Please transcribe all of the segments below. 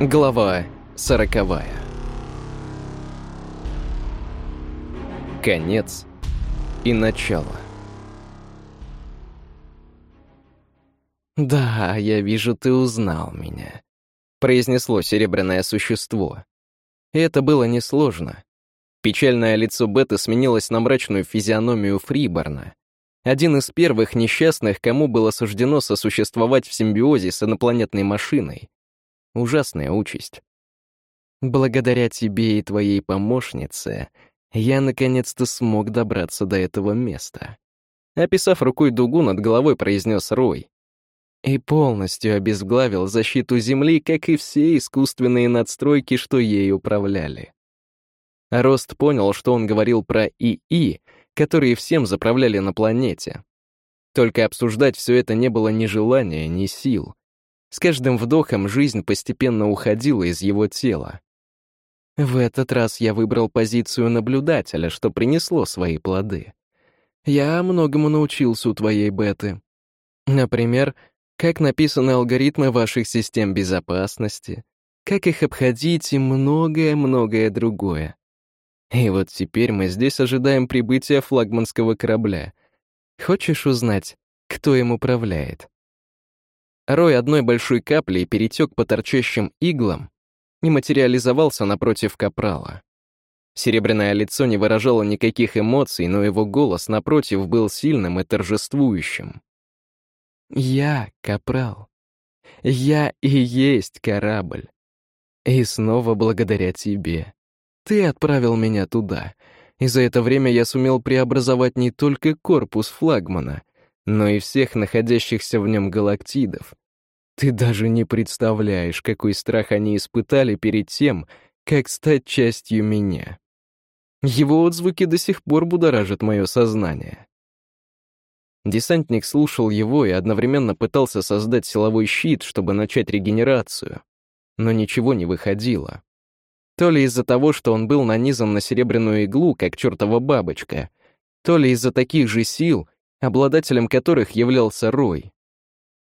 Глава сороковая. Конец и начало. «Да, я вижу, ты узнал меня», — произнесло серебряное существо. И это было несложно. Печальное лицо Беты сменилось на мрачную физиономию Фриборна. Один из первых несчастных, кому было суждено сосуществовать в симбиозе с инопланетной машиной. Ужасная участь. Благодаря тебе и твоей помощнице я наконец-то смог добраться до этого места. Описав рукой дугу, над головой произнес Рой. И полностью обезглавил защиту Земли, как и все искусственные надстройки, что ей управляли. Рост понял, что он говорил про ИИ, которые всем заправляли на планете. Только обсуждать все это не было ни желания, ни сил. С каждым вдохом жизнь постепенно уходила из его тела. В этот раз я выбрал позицию наблюдателя, что принесло свои плоды. Я многому научился у твоей беты. Например, как написаны алгоритмы ваших систем безопасности, как их обходить и многое-многое другое. И вот теперь мы здесь ожидаем прибытия флагманского корабля. Хочешь узнать, кто им управляет? Рой одной большой каплей перетек по торчащим иглам и материализовался напротив капрала. Серебряное лицо не выражало никаких эмоций, но его голос, напротив, был сильным и торжествующим. «Я — капрал. Я и есть корабль. И снова благодаря тебе. Ты отправил меня туда, и за это время я сумел преобразовать не только корпус флагмана, но и всех находящихся в нем галактидов. Ты даже не представляешь, какой страх они испытали перед тем, как стать частью меня. Его отзвуки до сих пор будоражат мое сознание. Десантник слушал его и одновременно пытался создать силовой щит, чтобы начать регенерацию. Но ничего не выходило. То ли из-за того, что он был нанизан на серебряную иглу, как чертова бабочка, то ли из-за таких же сил, обладателем которых являлся Рой.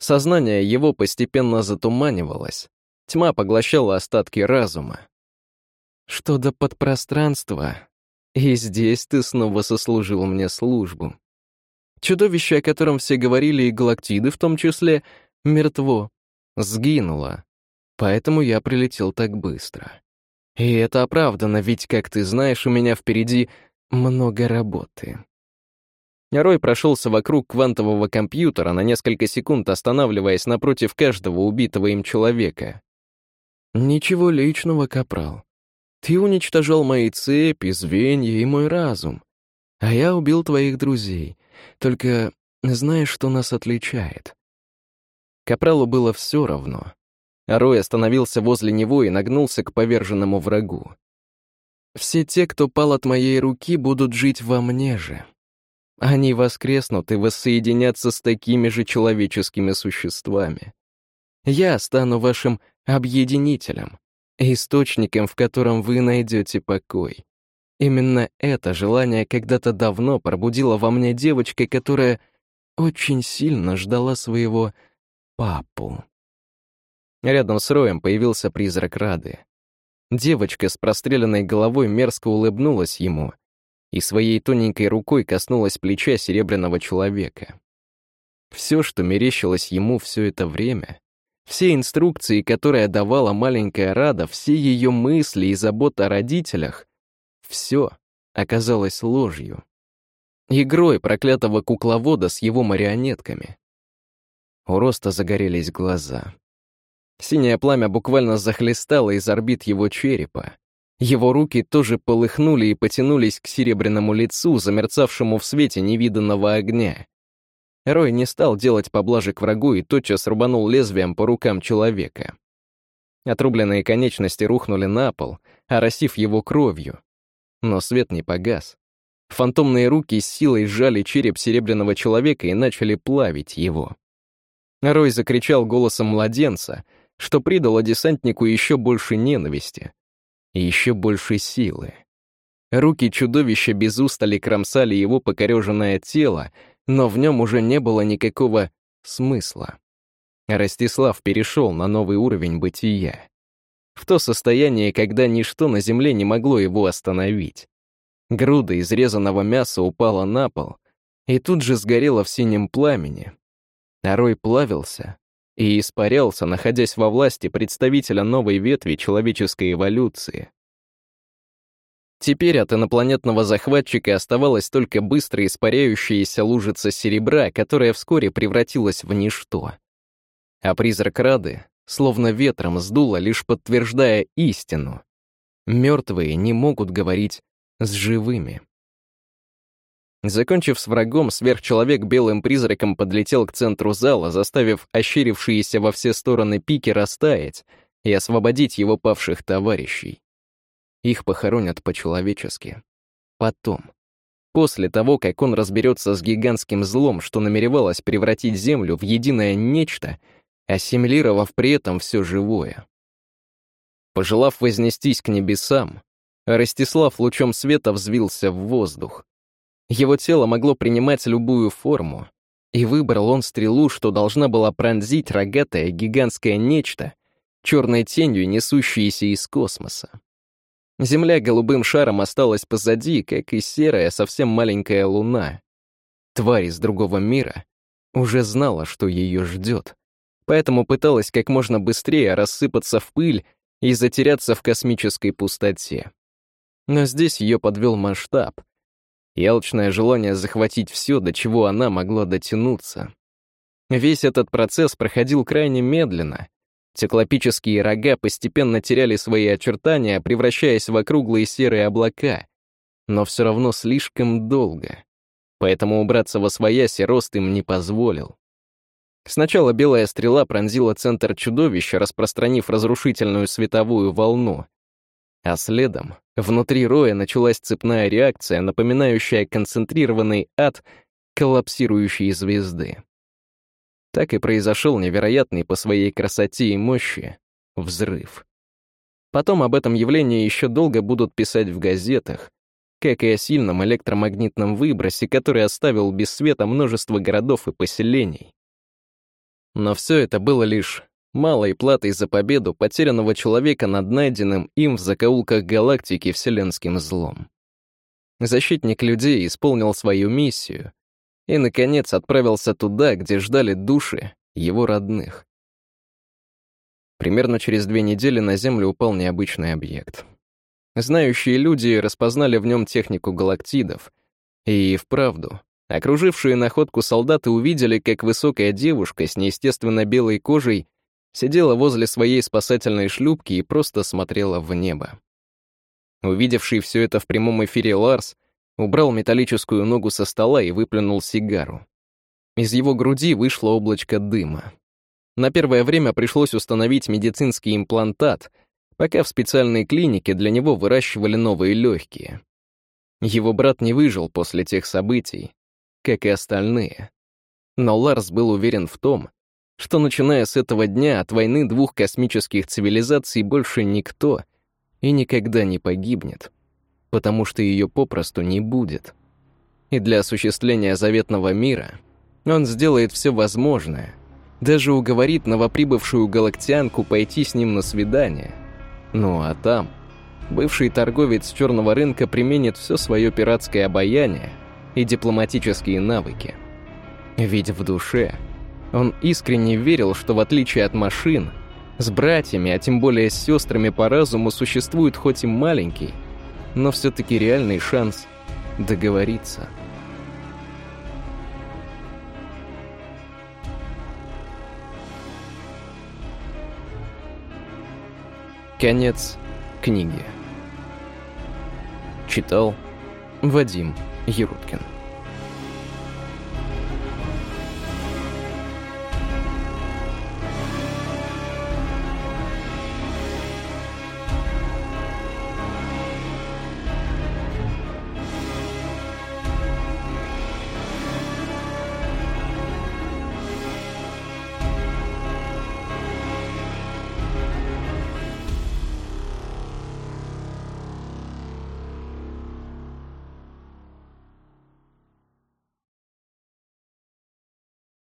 Сознание его постепенно затуманивалось, тьма поглощала остатки разума. Что до подпространства, и здесь ты снова сослужил мне службу. Чудовище, о котором все говорили, и галактиды в том числе, мертво, сгинуло. Поэтому я прилетел так быстро. И это оправдано, ведь, как ты знаешь, у меня впереди много работы. Рой прошелся вокруг квантового компьютера на несколько секунд, останавливаясь напротив каждого убитого им человека. «Ничего личного, Капрал. Ты уничтожал мои цепи, звенья и мой разум. А я убил твоих друзей. Только знаешь, что нас отличает?» Капралу было все равно. Рой остановился возле него и нагнулся к поверженному врагу. «Все те, кто пал от моей руки, будут жить во мне же. Они воскреснут и воссоединятся с такими же человеческими существами. Я стану вашим объединителем, источником, в котором вы найдете покой. Именно это желание когда-то давно пробудила во мне девочка, которая очень сильно ждала своего папу. Рядом с Роем появился призрак Рады. Девочка с простреленной головой мерзко улыбнулась ему и своей тоненькой рукой коснулась плеча серебряного человека. Все, что мерещилось ему все это время, все инструкции, которые давала маленькая Рада, все ее мысли и забота о родителях, все оказалось ложью. Игрой проклятого кукловода с его марионетками. У Роста загорелись глаза. Синее пламя буквально захлестало из орбит его черепа, его руки тоже полыхнули и потянулись к серебряному лицу, замерцавшему в свете невиданного огня. Рой не стал делать поблажек врагу и тотчас рубанул лезвием по рукам человека. Отрубленные конечности рухнули на пол, оросив его кровью. Но свет не погас. Фантомные руки с силой сжали череп серебряного человека и начали плавить его. Рой закричал голосом младенца, что придало десантнику еще больше ненависти и еще больше силы. Руки чудовища без устали кромсали его покореженное тело, но в нем уже не было никакого смысла. Ростислав перешел на новый уровень бытия. в то состояние, когда ничто на земле не могло его остановить. Груда изрезанного мяса упала на пол и тут же сгорела в синем пламени. Рой плавился и испарялся, находясь во власти представителя новой ветви человеческой эволюции. Теперь от инопланетного захватчика оставалась только быстро испаряющаяся лужица серебра, которая вскоре превратилась в ничто. А призрак Рады словно ветром сдуло, лишь подтверждая истину. Мертвые не могут говорить с живыми. Закончив с врагом, сверхчеловек белым призраком подлетел к центру зала, заставив ощерившиеся во все стороны пики растаять и освободить его павших товарищей. Их похоронят по-человечески. Потом. После того, как он разберется с гигантским злом, что намеревалось превратить Землю в единое нечто — ассимилировав при этом все живое. Пожелав вознестись к небесам, Ростислав лучом света взвился в воздух. Его тело могло принимать любую форму, и выбрал он стрелу, что должна была пронзить рогатое гигантское нечто, черной тенью несущееся из космоса. Земля голубым шаром осталась позади, как и серая, совсем маленькая луна. Тварь из другого мира уже знала, что ее ждет поэтому пыталась как можно быстрее рассыпаться в пыль и затеряться в космической пустоте. Но здесь ее подвел масштаб. Ялчное желание захватить все, до чего она могла дотянуться. Весь этот процесс проходил крайне медленно. Циклопические рога постепенно теряли свои очертания, превращаясь в округлые серые облака, но все равно слишком долго. Поэтому убраться во свояси рост им не позволил. Сначала белая стрела пронзила центр чудовища, распространив разрушительную световую волну. А следом внутри роя началась цепная реакция, напоминающая концентрированный ад коллапсирующей звезды. Так и произошел невероятный по своей красоте и мощи взрыв. Потом об этом явлении еще долго будут писать в газетах, как и о сильном электромагнитном выбросе, который оставил без света множество городов и поселений. Но все это было лишь малой платой за победу потерянного человека над найденным им в закоулках галактики вселенским злом. Защитник людей исполнил свою миссию и, наконец, отправился туда, где ждали души его родных. Примерно через две недели на Землю упал необычный объект. Знающие люди распознали в нем технику галактидов, и вправду Окружившие находку солдаты увидели, как высокая девушка с неестественно белой кожей сидела возле своей спасательной шлюпки и просто смотрела в небо. Увидевший все это в прямом эфире Ларс убрал металлическую ногу со стола и выплюнул сигару. Из его груди вышло облачко дыма. На первое время пришлось установить медицинский имплантат, пока в специальной клинике для него выращивали новые легкие. Его брат не выжил после тех событий, как и остальные. Но Ларс был уверен в том, что начиная с этого дня от войны двух космических цивилизаций больше никто и никогда не погибнет, потому что ее попросту не будет. И для осуществления заветного мира он сделает все возможное, даже уговорит новоприбывшую галактианку пойти с ним на свидание. Ну а там бывший торговец черного рынка применит все свое пиратское обаяние и дипломатические навыки. Ведь в душе он искренне верил, что в отличие от машин, с братьями, а тем более с сестрами по разуму существует хоть и маленький, но все-таки реальный шанс договориться. Конец книги. Читал Вадим Еруткин.